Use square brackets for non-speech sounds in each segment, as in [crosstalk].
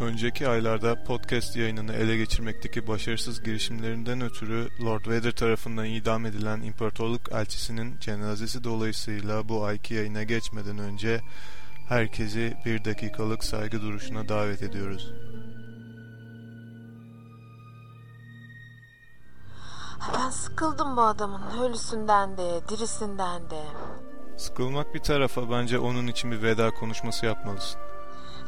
Önceki aylarda podcast yayınını ele geçirmekteki başarısız girişimlerinden ötürü Lord Vader tarafından idam edilen İmparatorluk elçisinin cenazesi dolayısıyla bu ayki yayına geçmeden önce herkesi bir dakikalık saygı duruşuna davet ediyoruz. Ben sıkıldım bu adamın ölüsünden de dirisinden de. Sıkılmak bir tarafa bence onun için bir veda konuşması yapmalısın.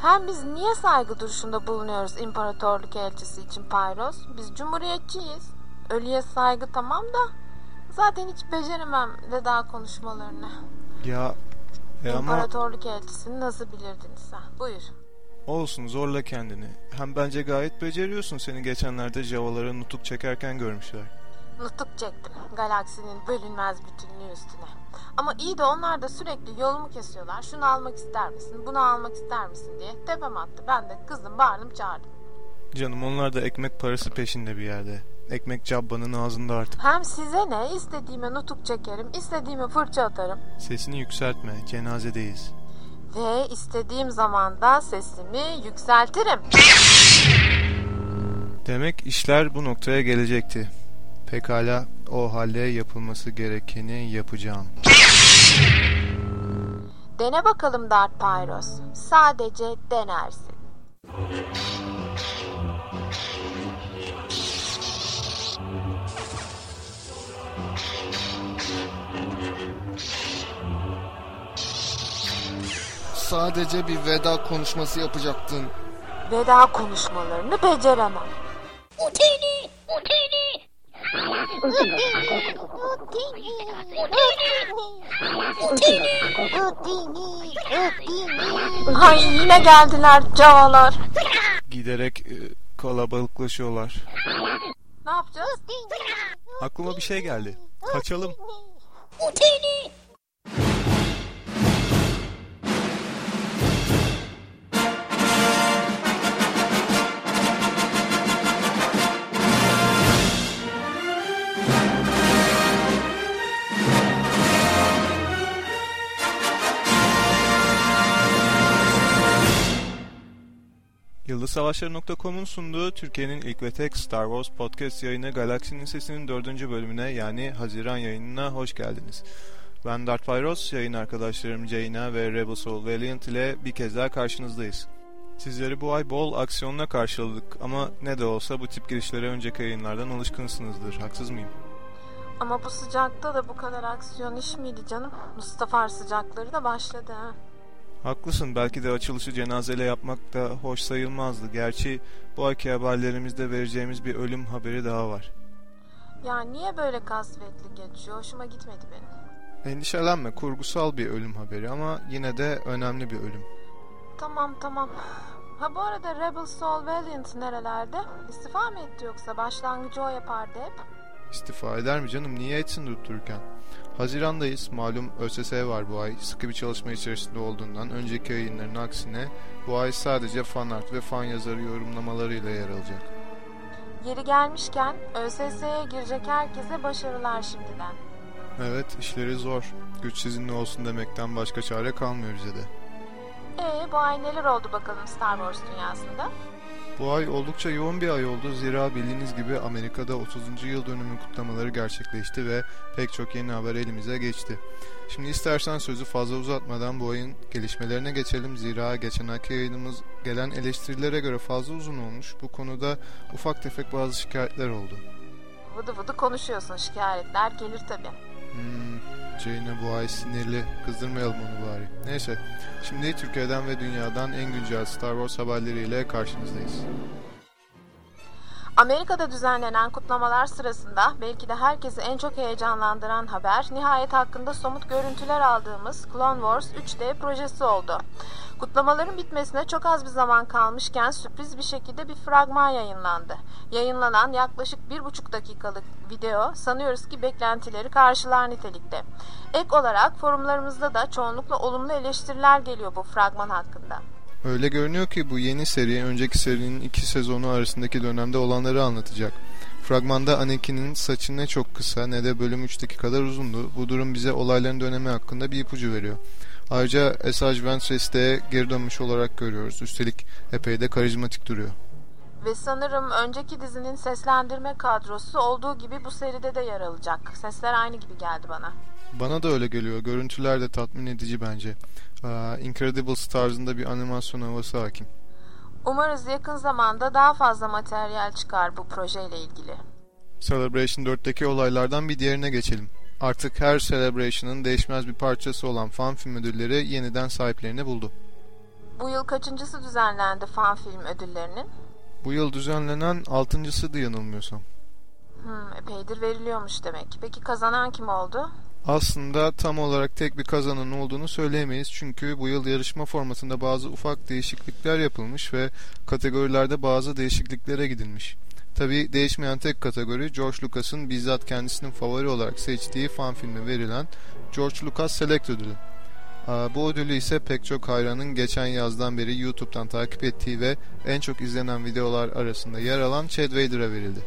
Hem biz niye saygı duruşunda bulunuyoruz imparatorluk elçisi için Pyros? Biz cumhuriyetçiyiz. Ölüye saygı tamam da zaten hiç beceremem veda konuşmalarını. Ya e ama İmparatorluk elçisini nasıl bilirdin sen? Buyur. olsun zorla kendini. Hem bence gayet beceriyorsun. Seni geçenlerde Javalara nutuk çekerken görmüşler. Nutuk çektim galaksinin bölünmez bütünlüğü üstüne. Ama iyi de onlar da sürekli yolumu kesiyorlar. Şunu almak ister misin, bunu almak ister misin diye tepem attı. Ben de kızdım bağırdım çağırdım. Canım onlar da ekmek parası peşinde bir yerde. Ekmek cabbanın ağzında artık. Hem size ne istediğime nutuk çekerim, istediğime fırça atarım. Sesini yükseltme. Cenazedeyiz. Ve istediğim zaman da sesimi yükseltirim. Demek işler bu noktaya gelecekti. Pekala o halde yapılması gerekeni yapacağım. Dene bakalım Darth Pyros. Sadece denersin. Sadece bir veda konuşması yapacaktın. Veda konuşmalarını beceremem. Utini! Utini! Ay yine geldiler cavalar. Giderek e, kalabalıklaşıyorlar. Ne yapacağız? Aklıma bir şey geldi. Kaçalım. Utini! YıldızSavaşları.com'un sunduğu Türkiye'nin ilk ve tek Star Wars podcast yayını Galaksinin Sesi'nin dördüncü bölümüne yani Haziran yayınına hoş geldiniz. Ben Darth Pyros, yayın arkadaşlarım Jaina ve Rebel Soul Valiant ile bir kez daha karşınızdayız. Sizleri bu ay bol aksiyonla karşıladık ama ne de olsa bu tip girişlere önceki yayınlardan alışkınsınızdır, haksız mıyım? Ama bu sıcakta da bu kadar aksiyon iş miydi canım? Mustafa sıcakları da başladı ha. Haklısın belki de açılışı cenazeyle yapmak da hoş sayılmazdı. Gerçi bu ayki haberlerimizde vereceğimiz bir ölüm haberi daha var. Ya niye böyle kasvetli geçiyor? Hoşuma gitmedi benim. Endişelenme kurgusal bir ölüm haberi ama yine de önemli bir ölüm. Tamam tamam. Ha bu arada Rebel Soul Valiant nerelerde? İstifa mı etti yoksa? Başlangıcı o yapardı hep. İstifa eder mi canım? Niye etsin durup dururken? Hazirandayız. Malum ÖSS var bu ay. Sıkı bir çalışma içerisinde olduğundan önceki yayınların aksine bu ay sadece fan art ve fan yazarı yorumlamalarıyla yer alacak. Yeri gelmişken ÖSS'ye girecek herkese başarılar şimdiden. Evet işleri zor. Güç sizinle olsun demekten başka çare kalmıyor bize de. Ee bu ay neler oldu bakalım Star Wars dünyasında? Bu ay oldukça yoğun bir ay oldu. Zira bildiğiniz gibi Amerika'da 30. yıl dönümü kutlamaları gerçekleşti ve pek çok yeni haber elimize geçti. Şimdi istersen sözü fazla uzatmadan bu ayın gelişmelerine geçelim. Zira geçen ayki yayınımız gelen eleştirilere göre fazla uzun olmuş. Bu konuda ufak tefek bazı şikayetler oldu. Vıdı vıdı konuşuyorsun şikayetler gelir tabii. Hmm, Jane'e bu ay sinirli. Kızdırmayalım onu bari. Neyse. Şimdi Türkiye'den ve dünyadan en güncel Star Wars haberleriyle karşınızdayız. Amerika'da düzenlenen kutlamalar sırasında belki de herkesi en çok heyecanlandıran haber nihayet hakkında somut görüntüler aldığımız Clone Wars 3D projesi oldu. Kutlamaların bitmesine çok az bir zaman kalmışken sürpriz bir şekilde bir fragman yayınlandı. Yayınlanan yaklaşık bir buçuk dakikalık video sanıyoruz ki beklentileri karşılar nitelikte. Ek olarak forumlarımızda da çoğunlukla olumlu eleştiriler geliyor bu fragman hakkında. Öyle görünüyor ki bu yeni seri önceki serinin iki sezonu arasındaki dönemde olanları anlatacak. Fragmanda Anakin'in saçı ne çok kısa ne de bölüm 3'teki kadar uzundu. Bu durum bize olayların dönemi hakkında bir ipucu veriyor. Ayrıca Esaj Ventress'i de geri dönmüş olarak görüyoruz. Üstelik epey de karizmatik duruyor. Ve sanırım önceki dizinin seslendirme kadrosu olduğu gibi bu seride de yer alacak. Sesler aynı gibi geldi bana. Bana da öyle geliyor. Görüntüler de tatmin edici bence. Incredibles tarzında bir animasyon havası hakim. Umarız yakın zamanda daha fazla materyal çıkar bu projeyle ilgili. Celebration 4'teki olaylardan bir diğerine geçelim. Artık her Celebration'ın değişmez bir parçası olan fan film ödülleri yeniden sahiplerini buldu. Bu yıl kaçıncısı düzenlendi fan film ödüllerinin? Bu yıl düzenlenen altıncısıydı yanılmıyorsam. Hmm, epeydir veriliyormuş demek. Peki kazanan kim oldu? Aslında tam olarak tek bir kazanan olduğunu söyleyemeyiz çünkü bu yıl yarışma formatında bazı ufak değişiklikler yapılmış ve kategorilerde bazı değişikliklere gidilmiş. Tabi değişmeyen tek kategori George Lucas'ın bizzat kendisinin favori olarak seçtiği fan filmi verilen George Lucas Select ödülü. Bu ödülü ise pek çok hayranın geçen yazdan beri YouTube'dan takip ettiği ve en çok izlenen videolar arasında yer alan Chad Vader'a verildi.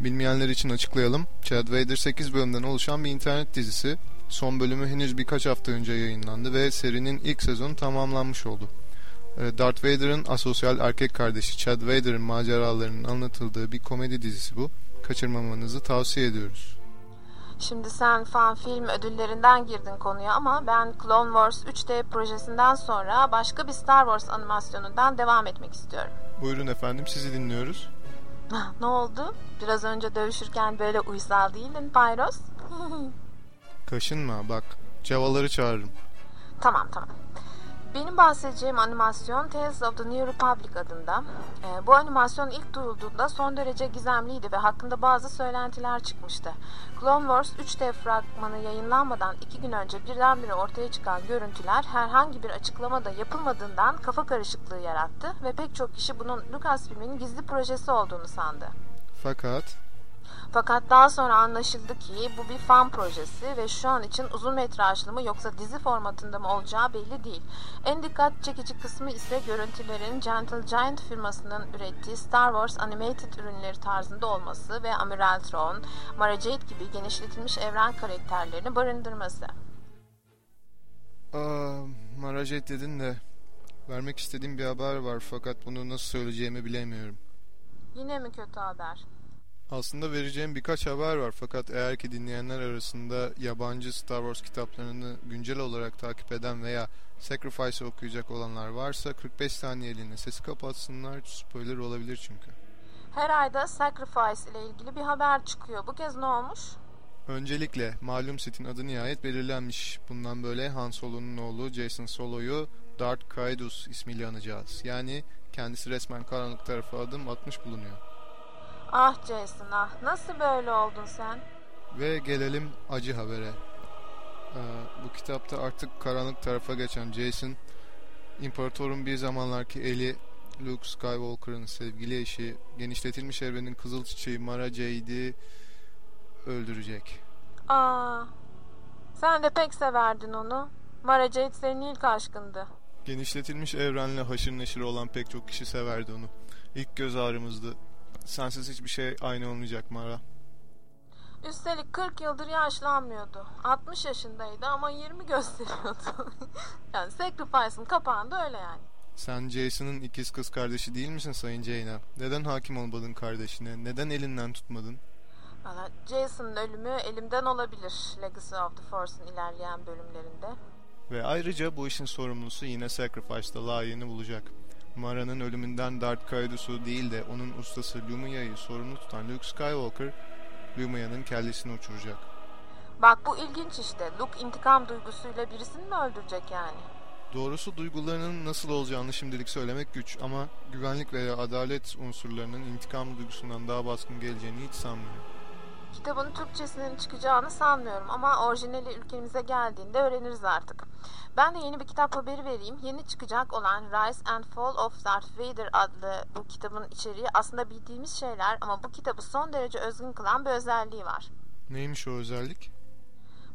Bilmeyenler için açıklayalım. Chad Vader 8 bölümden oluşan bir internet dizisi. Son bölümü henüz birkaç hafta önce yayınlandı ve serinin ilk sezonu tamamlanmış oldu. Ee, Darth Vader'ın asosyal erkek kardeşi Chad Vader'ın maceralarının anlatıldığı bir komedi dizisi bu. Kaçırmamanızı tavsiye ediyoruz. Şimdi sen fan film ödüllerinden girdin konuya ama ben Clone Wars 3D projesinden sonra başka bir Star Wars animasyonundan devam etmek istiyorum. Buyurun efendim sizi dinliyoruz. Ne oldu? Biraz önce dövüşürken böyle uysal değildin Pyros. [laughs] Kaşınma bak cavaları çağırırım. Tamam tamam. Benim bahsedeceğim animasyon Tales of the New Republic adında. E, bu animasyon ilk duyulduğunda son derece gizemliydi ve hakkında bazı söylentiler çıkmıştı. Clone Wars 3D fragmanı yayınlanmadan iki gün önce birdenbire ortaya çıkan görüntüler herhangi bir açıklama da yapılmadığından kafa karışıklığı yarattı ve pek çok kişi bunun Lucasfilm'in gizli projesi olduğunu sandı. Fakat fakat daha sonra anlaşıldı ki bu bir fan projesi ve şu an için uzun metrajlı mı yoksa dizi formatında mı olacağı belli değil. En dikkat çekici kısmı ise görüntülerin Gentle Giant firmasının ürettiği Star Wars Animated ürünleri tarzında olması ve Amiral Thrawn, Mara Jade gibi genişletilmiş evren karakterlerini barındırması. Aa, Mara Jade dedin de vermek istediğim bir haber var fakat bunu nasıl söyleyeceğimi bilemiyorum. Yine mi kötü haber? Aslında vereceğim birkaç haber var fakat eğer ki dinleyenler arasında yabancı Star Wars kitaplarını güncel olarak takip eden veya Sacrifice okuyacak olanlar varsa 45 saniyeliğine sesi kapatsınlar spoiler olabilir çünkü. Her ayda Sacrifice ile ilgili bir haber çıkıyor. Bu kez ne olmuş? Öncelikle malum setin adı nihayet belirlenmiş. Bundan böyle Han Solo'nun oğlu Jason Solo'yu Darth Caedus ismiyle anacağız. Yani kendisi resmen karanlık tarafa adım atmış bulunuyor. Ah Jason ah nasıl böyle oldun sen? Ve gelelim acı habere. Ee, bu kitapta artık karanlık tarafa geçen Jason, İmparatorun bir zamanlarki eli Luke Skywalker'ın sevgili eşi, genişletilmiş evrenin kızıl çiçeği Mara Jade'i öldürecek. Aa, sen de pek severdin onu. Mara Jade senin ilk aşkındı. Genişletilmiş evrenle haşır neşir olan pek çok kişi severdi onu. İlk göz ağrımızdı. Sensiz hiçbir şey aynı olmayacak Mara. Üstelik 40 yıldır yaşlanmıyordu. 60 yaşındaydı ama 20 gösteriyordu. [laughs] yani Sacrifice'ın kapağında öyle yani. Sen Jason'ın ikiz kız kardeşi değil misin Sayın Jaina? Neden hakim olmadın kardeşine? Neden elinden tutmadın? Valla Jason'ın ölümü elimden olabilir Legacy of the Force'un ilerleyen bölümlerinde. Ve ayrıca bu işin sorumlusu yine Sacrifice'da layığını bulacak. Mara'nın ölümünden Darth Caedus'u değil de onun ustası Lumiya'yı sorumlu tutan Luke Skywalker, Lumiya'nın kellesini uçuracak. Bak bu ilginç işte. Luke intikam duygusuyla birisini mi öldürecek yani? Doğrusu duygularının nasıl olacağını şimdilik söylemek güç ama güvenlik veya adalet unsurlarının intikam duygusundan daha baskın geleceğini hiç sanmıyorum. Kitabın Türkçesinin çıkacağını sanmıyorum ama orijinali ülkemize geldiğinde öğreniriz artık. Ben de yeni bir kitap haberi vereyim. Yeni çıkacak olan Rise and Fall of Darth Vader adlı bu kitabın içeriği aslında bildiğimiz şeyler ama bu kitabı son derece özgün kılan bir özelliği var. Neymiş o özellik?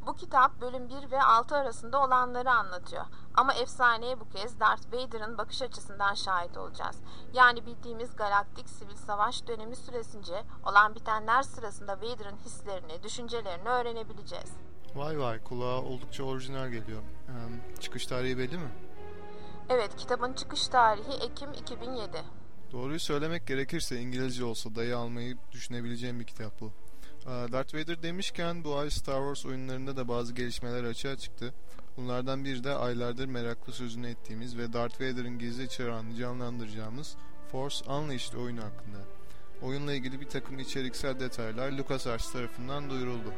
Bu kitap bölüm 1 ve 6 arasında olanları anlatıyor. Ama efsaneye bu kez Darth Vader'ın bakış açısından şahit olacağız. Yani bildiğimiz galaktik sivil savaş dönemi süresince olan bitenler sırasında Vader'ın hislerini, düşüncelerini öğrenebileceğiz. Vay vay kulağa oldukça orijinal geliyor. Ee, çıkış tarihi belli mi? Evet, kitabın çıkış tarihi Ekim 2007. Doğruyu söylemek gerekirse İngilizce olsa dayı almayı düşünebileceğim bir kitap bu. Ee, Darth Vader demişken bu ay Star Wars oyunlarında da bazı gelişmeler açığa çıktı. Bunlardan biri de aylardır meraklı sözünü ettiğimiz ve Darth Vader'ın gizli çırağını canlandıracağımız Force Unleashed oyunu hakkında. Oyunla ilgili bir takım içeriksel detaylar LucasArts tarafından duyuruldu.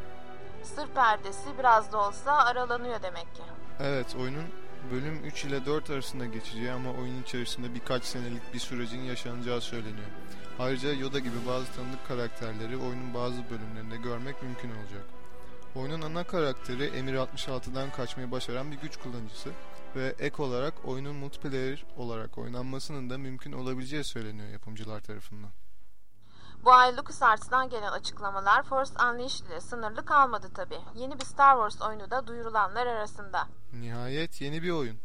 Sır perdesi biraz da olsa aralanıyor demek ki. Evet, oyunun bölüm 3 ile 4 arasında geçeceği ama oyun içerisinde birkaç senelik bir sürecin yaşanacağı söyleniyor. Ayrıca Yoda gibi bazı tanıdık karakterleri oyunun bazı bölümlerinde görmek mümkün olacak. Oyunun ana karakteri Emir 66'dan kaçmayı başaran bir güç kullanıcısı ve ek olarak oyunun multiplayer olarak oynanmasının da mümkün olabileceği söyleniyor yapımcılar tarafından. Bu ay LucasArts'tan gelen açıklamalar Force Unleashed ile sınırlı kalmadı tabi. Yeni bir Star Wars oyunu da duyurulanlar arasında. Nihayet yeni bir oyun.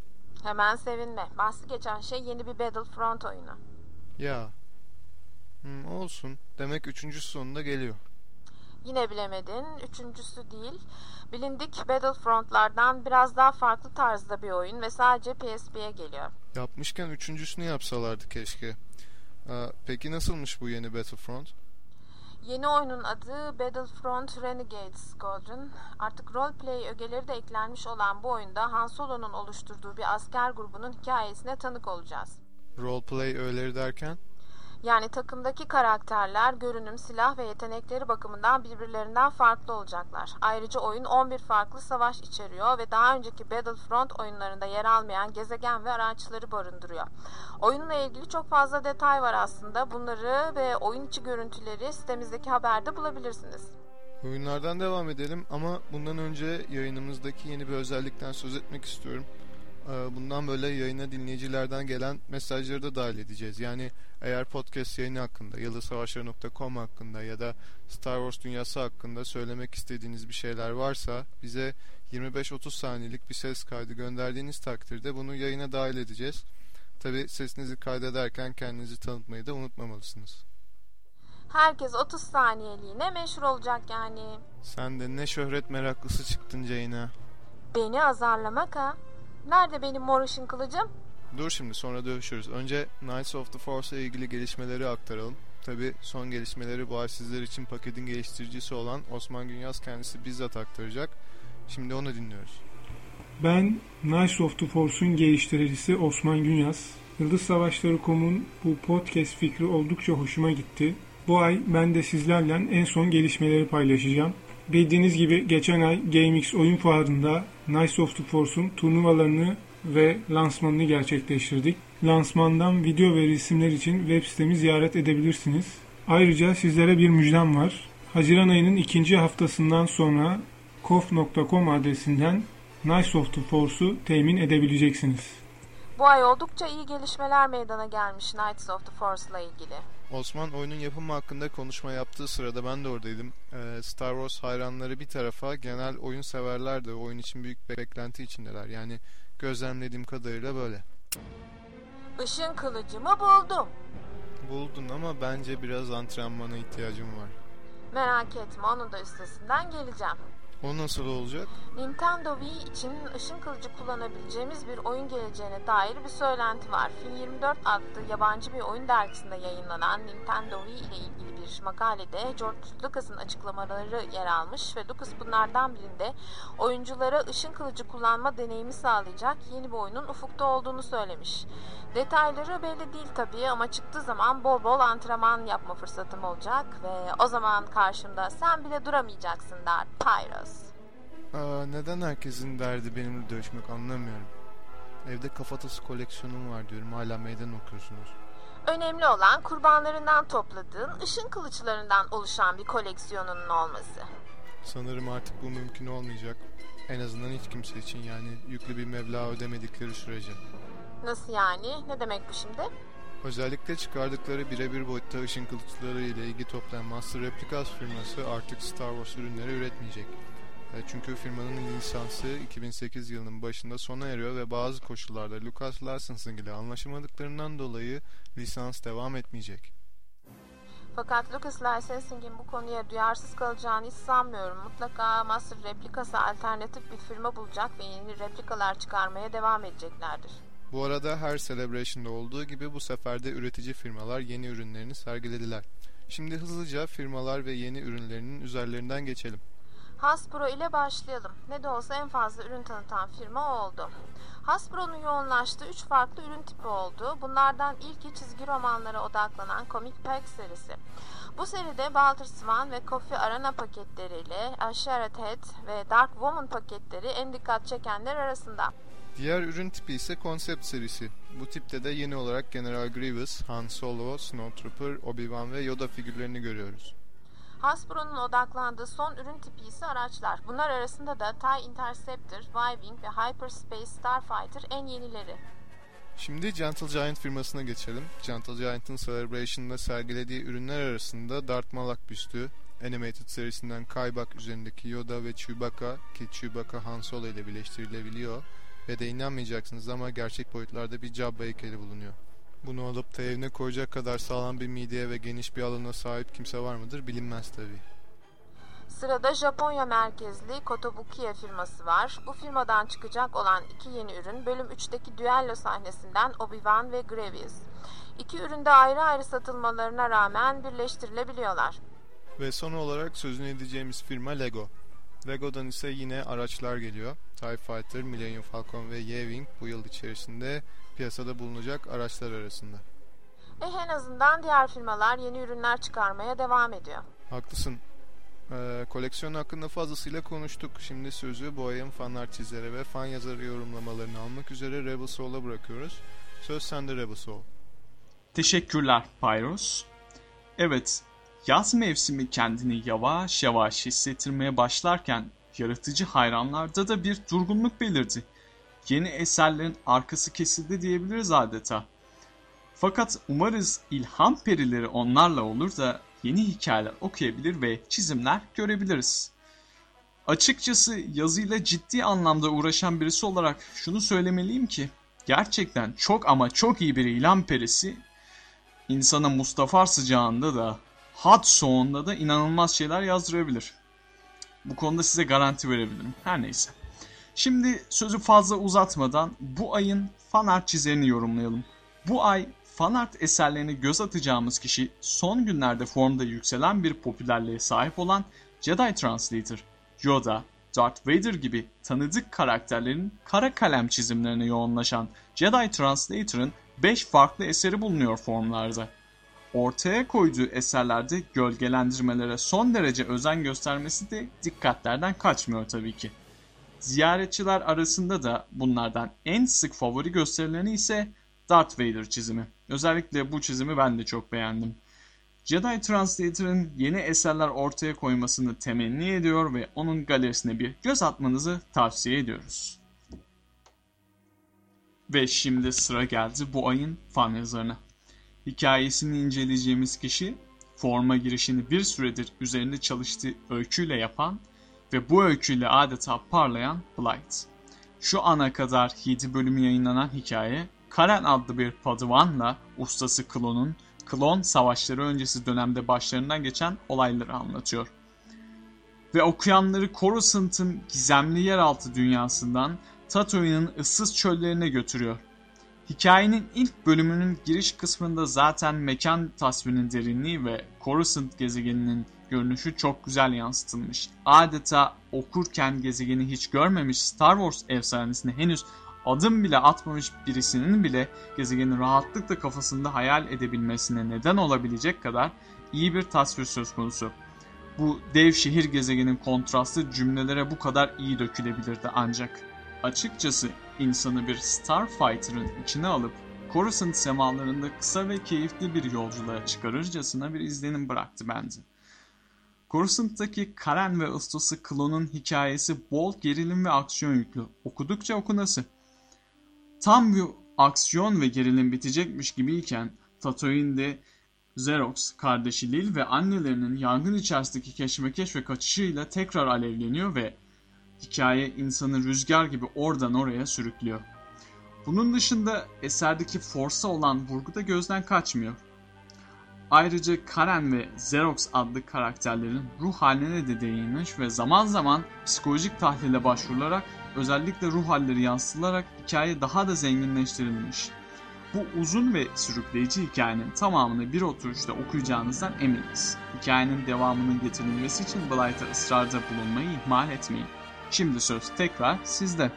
Hemen sevinme. Bahsi geçen şey yeni bir Battlefront oyunu. Ya. Hmm, olsun. Demek üçüncüsü sonunda geliyor. Yine bilemedin. Üçüncüsü değil. Bilindik Battlefront'lardan biraz daha farklı tarzda bir oyun ve sadece PSP'ye geliyor. Yapmışken üçüncüsünü yapsalardı keşke. Aa, peki nasılmış bu yeni Battlefront? Yeni oyunun adı Battlefront Renegade Squadron. Artık roleplay ögeleri de eklenmiş olan bu oyunda Han Solo'nun oluşturduğu bir asker grubunun hikayesine tanık olacağız. Roleplay öğeleri derken? Yani takımdaki karakterler görünüm, silah ve yetenekleri bakımından birbirlerinden farklı olacaklar. Ayrıca oyun 11 farklı savaş içeriyor ve daha önceki Battlefront oyunlarında yer almayan gezegen ve araçları barındırıyor. Oyunla ilgili çok fazla detay var aslında. Bunları ve oyun içi görüntüleri sitemizdeki haberde bulabilirsiniz. Oyunlardan devam edelim ama bundan önce yayınımızdaki yeni bir özellikten söz etmek istiyorum. Ee, bundan böyle yayına dinleyicilerden gelen mesajları da dahil edeceğiz. Yani eğer podcast yayını hakkında, yıldızsavaşları.com hakkında ya da Star Wars dünyası hakkında söylemek istediğiniz bir şeyler varsa bize 25-30 saniyelik bir ses kaydı gönderdiğiniz takdirde bunu yayına dahil edeceğiz. Tabi sesinizi kaydederken kendinizi tanıtmayı da unutmamalısınız. Herkes 30 saniyeliğine meşhur olacak yani. Sen de ne şöhret meraklısı çıktın Ceyna. Beni azarlamak ha. Nerede benim mor ışın kılıcım? Dur şimdi sonra dövüşürüz. Önce Knights of the Force ile ilgili gelişmeleri aktaralım. Tabi son gelişmeleri bu ay sizler için paketin geliştiricisi olan Osman Günyaz kendisi bizzat aktaracak. Şimdi onu dinliyoruz. Ben Knights of the Force'un geliştiricisi Osman Günyaz. Yıldız Savaşları.com'un bu podcast fikri oldukça hoşuma gitti. Bu ay ben de sizlerle en son gelişmeleri paylaşacağım. Bildiğiniz gibi geçen ay GameX oyun fuarında Knights of the Force'un turnuvalarını ve lansmanını gerçekleştirdik. Lansmandan video ve resimler için web sitemi ziyaret edebilirsiniz. Ayrıca sizlere bir müjdem var. Haziran ayının ikinci haftasından sonra kof.com adresinden Knights of the Force'u temin edebileceksiniz. Bu ay oldukça iyi gelişmeler meydana gelmiş Knights of the Force ile ilgili. Osman oyunun yapımı hakkında konuşma yaptığı sırada ben de oradaydım. Ee, Star Wars hayranları bir tarafa genel oyun severler de oyun için büyük beklenti içindeler. Yani gözlemlediğim kadarıyla böyle. Işın kılıcımı buldum. Buldun ama bence biraz antrenmana ihtiyacım var. Merak etme onun da üstesinden geleceğim. O nasıl olacak? Nintendo Wii için ışın kılıcı kullanabileceğimiz bir oyun geleceğine dair bir söylenti var. Film 24 adlı yabancı bir oyun dergisinde yayınlanan Nintendo Wii ile ilgili bir makalede George Lucas'ın açıklamaları yer almış ve Lucas bunlardan birinde oyunculara ışın kılıcı kullanma deneyimi sağlayacak yeni bir oyunun ufukta olduğunu söylemiş. Detayları belli değil tabii ama çıktığı zaman bol bol antrenman yapma fırsatım olacak ve o zaman karşımda sen bile duramayacaksın der Pyros. Aa, neden herkesin derdi benimle dövüşmek anlamıyorum. Evde kafatası koleksiyonum var diyorum hala meydan okuyorsunuz. Önemli olan kurbanlarından topladığın ışın kılıçlarından oluşan bir koleksiyonunun olması. Sanırım artık bu mümkün olmayacak. En azından hiç kimse için yani yüklü bir meblağ ödemedikleri sürece. Nasıl yani? Ne demek bu şimdi? Özellikle çıkardıkları birebir boyutta ışın kılıçları ile ilgi toplayan Master Replicas firması artık Star Wars ürünleri üretmeyecek. E, çünkü firmanın lisansı 2008 yılının başında sona eriyor ve bazı koşullarda Lucas Licensing ile anlaşamadıklarından dolayı lisans devam etmeyecek. Fakat Lucas Licensing'in bu konuya duyarsız kalacağını hiç sanmıyorum. Mutlaka Master Replicas'a alternatif bir firma bulacak ve yeni replikalar çıkarmaya devam edeceklerdir. Bu arada her Celebration'da olduğu gibi bu sefer de üretici firmalar yeni ürünlerini sergilediler. Şimdi hızlıca firmalar ve yeni ürünlerinin üzerlerinden geçelim. Hasbro ile başlayalım. Ne de olsa en fazla ürün tanıtan firma oldu. Hasbro'nun yoğunlaştığı 3 farklı ürün tipi oldu. Bunlardan ilki çizgi romanlara odaklanan Comic Pack serisi. Bu seride Balter Swan ve Coffee Arena paketleriyle Asherat Head ve Dark Woman paketleri en dikkat çekenler arasında. Diğer ürün tipi ise konsept serisi. Bu tipte de yeni olarak General Grievous, Han Solo, Snowtrooper, Obi-Wan ve Yoda figürlerini görüyoruz. Hasbro'nun odaklandığı son ürün tipi ise araçlar. Bunlar arasında da TIE Interceptor, Y-Wing ve Hyperspace Starfighter en yenileri. Şimdi Gentle Giant firmasına geçelim. Gentle Giant'ın Celebration'da sergilediği ürünler arasında Darth Malak büstü, Animated serisinden Kaybak üzerindeki Yoda ve Chewbacca ki Chewbacca Han Solo ile birleştirilebiliyor ve de inanmayacaksınız ama gerçek boyutlarda bir Jabba heykeli bulunuyor. Bunu alıp da evine koyacak kadar sağlam bir mideye ve geniş bir alana sahip kimse var mıdır bilinmez tabi. Sırada Japonya merkezli Kotobukiya firması var. Bu firmadan çıkacak olan iki yeni ürün bölüm 3'teki düello sahnesinden Obi-Wan ve Grievous. İki üründe ayrı ayrı satılmalarına rağmen birleştirilebiliyorlar. Ve son olarak sözünü edeceğimiz firma Lego. Lego'dan ise yine araçlar geliyor. TIE Fighter, Millennium Falcon ve Y-Wing bu yıl içerisinde piyasada bulunacak araçlar arasında. E en azından diğer firmalar yeni ürünler çıkarmaya devam ediyor. Haklısın. Ee, koleksiyon hakkında fazlasıyla konuştuk. Şimdi sözü bu ayın fanlar çizeri ve fan yazarı yorumlamalarını almak üzere Rebel Soul'a bırakıyoruz. Söz sende Rebel Soul. Teşekkürler Pyros. Evet, yaz mevsimi kendini yavaş yavaş hissettirmeye başlarken yaratıcı hayranlarda da bir durgunluk belirdi. Yeni eserlerin arkası kesildi diyebiliriz adeta. Fakat umarız ilham perileri onlarla olur da yeni hikayeler okuyabilir ve çizimler görebiliriz. Açıkçası yazıyla ciddi anlamda uğraşan birisi olarak şunu söylemeliyim ki gerçekten çok ama çok iyi bir ilham perisi insana Mustafa sıcağında da hat soğuğunda da inanılmaz şeyler yazdırabilir. Bu konuda size garanti verebilirim. Her neyse. Şimdi sözü fazla uzatmadan bu ayın fanart çizerini yorumlayalım. Bu ay fanart eserlerine göz atacağımız kişi son günlerde formda yükselen bir popülerliğe sahip olan Jedi Translator, Yoda, Darth Vader gibi tanıdık karakterlerin kara kalem çizimlerine yoğunlaşan Jedi Translator'ın 5 farklı eseri bulunuyor formlarda. Ortaya koyduğu eserlerde gölgelendirmelere son derece özen göstermesi de dikkatlerden kaçmıyor tabii ki. Ziyaretçiler arasında da bunlardan en sık favori gösterilerini ise Darth Vader çizimi. Özellikle bu çizimi ben de çok beğendim. Jedi Translator'ın yeni eserler ortaya koymasını temenni ediyor ve onun galerisine bir göz atmanızı tavsiye ediyoruz. Ve şimdi sıra geldi bu ayın fan yazarına. Hikayesini inceleyeceğimiz kişi forma girişini bir süredir üzerinde çalıştığı öyküyle yapan ve bu öyküyle adeta parlayan Blight. Şu ana kadar 7 bölümü yayınlanan hikaye Karen adlı bir padavanla ustası Klon'un klon savaşları öncesi dönemde başlarından geçen olayları anlatıyor. Ve okuyanları Coruscant'ın gizemli yeraltı dünyasından Tatooine'in ıssız çöllerine götürüyor. Hikayenin ilk bölümünün giriş kısmında zaten mekan tasvirinin derinliği ve Coruscant gezegeninin görünüşü çok güzel yansıtılmış. Adeta okurken gezegeni hiç görmemiş Star Wars efsanesine henüz adım bile atmamış birisinin bile gezegeni rahatlıkla kafasında hayal edebilmesine neden olabilecek kadar iyi bir tasvir söz konusu. Bu dev şehir gezegenin kontrastı cümlelere bu kadar iyi dökülebilirdi ancak. Açıkçası insanı bir Starfighter'ın içine alıp Coruscant semalarında kısa ve keyifli bir yolculuğa çıkarırcasına bir izlenim bıraktı bence. Coruscant'taki Karen ve ustası Klon'un hikayesi bol gerilim ve aksiyon yüklü. Okudukça okunası. Tam bir aksiyon ve gerilim bitecekmiş gibiyken Tatooine'de Xerox, kardeşi Lil ve annelerinin yangın içerisindeki keşmekeş ve kaçışıyla tekrar alevleniyor ve Hikaye insanı rüzgar gibi oradan oraya sürüklüyor. Bunun dışında eserdeki Force'a olan vurgu da gözden kaçmıyor. Ayrıca Karen ve Xerox adlı karakterlerin ruh haline de değinmiş ve zaman zaman psikolojik tahlile başvurularak özellikle ruh halleri yansıtılarak hikaye daha da zenginleştirilmiş. Bu uzun ve sürükleyici hikayenin tamamını bir oturuşta okuyacağınızdan eminiz. Hikayenin devamının getirilmesi için Blight'a ısrarda bulunmayı ihmal etmeyin. Şimdi söz tekrar sizde.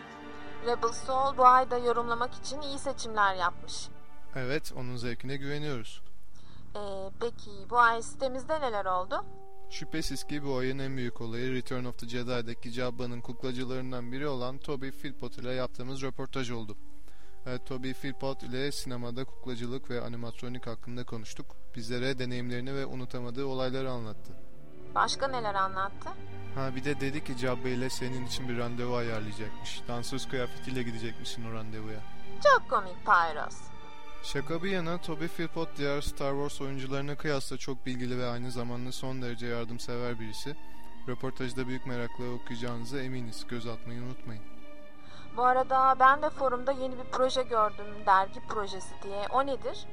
Rebel Soul bu ayda yorumlamak için iyi seçimler yapmış. Evet, onun zevkine güveniyoruz. Ee, peki bu ay sitemizde neler oldu? Şüphesiz ki bu ayın en büyük olayı Return of the Jedi'daki Jabba'nın kuklacılarından biri olan Toby Philpott ile yaptığımız röportaj oldu. Evet, Toby Philpott ile sinemada kuklacılık ve animatronik hakkında konuştuk. Bizlere deneyimlerini ve unutamadığı olayları anlattı. Başka neler anlattı? Ha bir de dedi ki Jabba ile senin için bir randevu ayarlayacakmış. Dansöz kıyafetiyle gidecekmişsin o randevuya. Çok komik Pyros. Şaka bir yana Toby Philpott diğer Star Wars oyuncularına kıyasla çok bilgili ve aynı zamanda son derece yardımsever birisi. Röportajda büyük merakla okuyacağınıza eminiz. Göz atmayı unutmayın. Bu arada ben de forumda yeni bir proje gördüm. Dergi projesi diye. O nedir?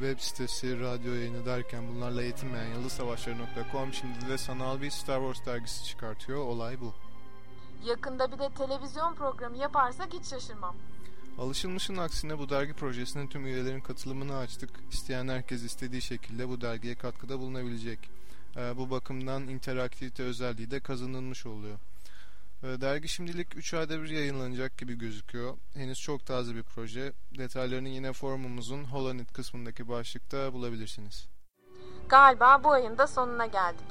Web sitesi, radyo yayını derken bunlarla yetinmeyen yıldızsavaşları.com şimdi de sanal bir Star Wars dergisi çıkartıyor. Olay bu. Yakında bir de televizyon programı yaparsak hiç şaşırmam. Alışılmışın aksine bu dergi projesinin tüm üyelerin katılımını açtık. İsteyen herkes istediği şekilde bu dergiye katkıda bulunabilecek. Ee, bu bakımdan interaktivite özelliği de kazanılmış oluyor. Ee, dergi şimdilik 3 ayda bir yayınlanacak gibi gözüküyor. Henüz çok taze bir proje. Detaylarını yine forumumuzun Holonet kısmındaki başlıkta bulabilirsiniz. Galiba bu ayın da sonuna geldik.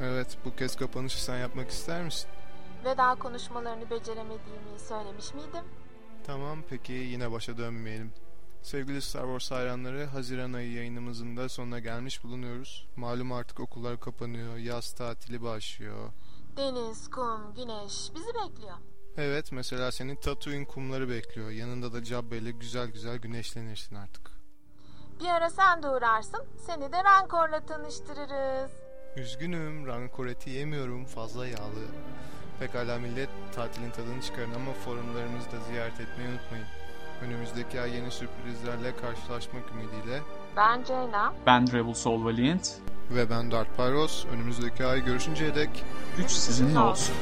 Evet, bu kez kapanışı sen yapmak ister misin? Veda konuşmalarını beceremediğimi söylemiş miydim? Tamam, peki yine başa dönmeyelim. Sevgili Star Wars hayranları, Haziran ayı yayınımızın da sonuna gelmiş bulunuyoruz. Malum artık okullar kapanıyor, yaz tatili başlıyor. Deniz, kum, güneş bizi bekliyor. Evet, mesela senin Tatooine kumları bekliyor. Yanında da Jabba ile güzel güzel güneşlenirsin artık. Bir ara sen de uğrarsın, seni de Rankor'la tanıştırırız. Üzgünüm, rankor eti yemiyorum, fazla yağlı. Pekala millet, tatilin tadını çıkarın ama forumlarımızı da ziyaret etmeyi unutmayın. Önümüzdeki ay yeni sürprizlerle karşılaşmak ümidiyle Ben Ceyna. Ben Rebel Soul Valiant. Ve ben Dart Pyros. Önümüzdeki ay görüşünceye dek 3 sizinle olsun.